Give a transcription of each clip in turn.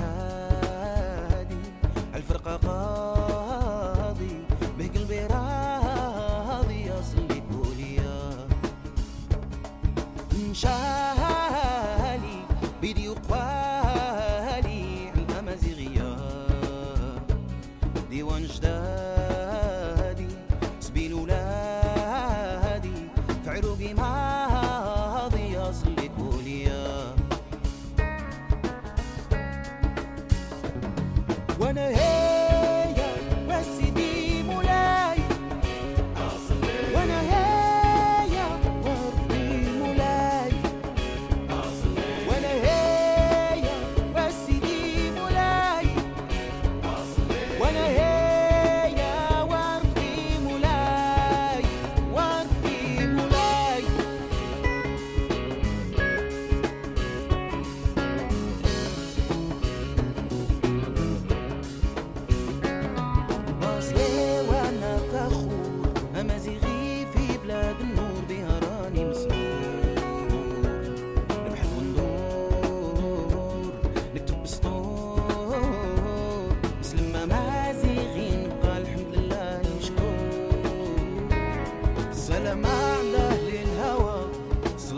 هادي الفرقة قاضي راضي بوليا. بيدي وقوالي الأمازيغية ديوان جدادي سبيل ولادي في عروقي when I hear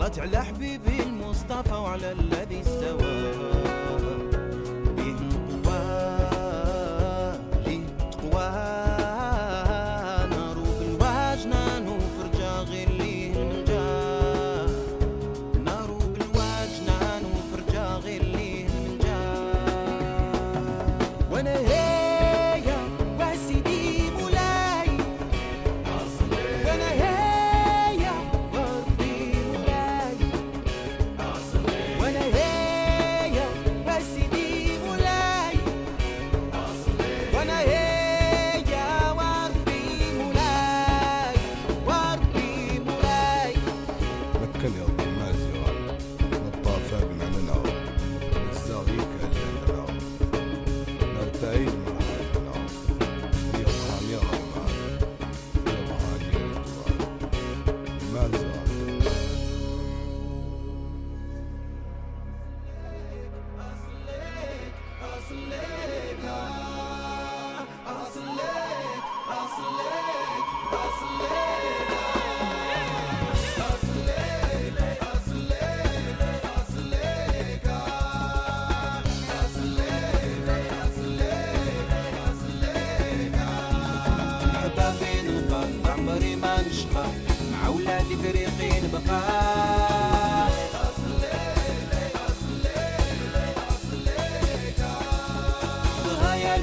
صلت على حبيبي المصطفى وعلى الذي استوى.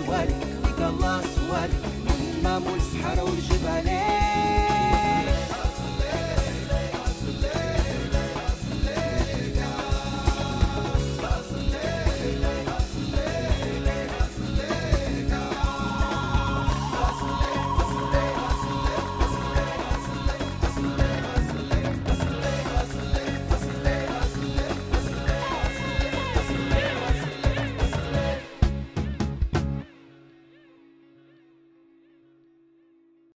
الورد يقلص ورد من مامو الصحراء والجبالين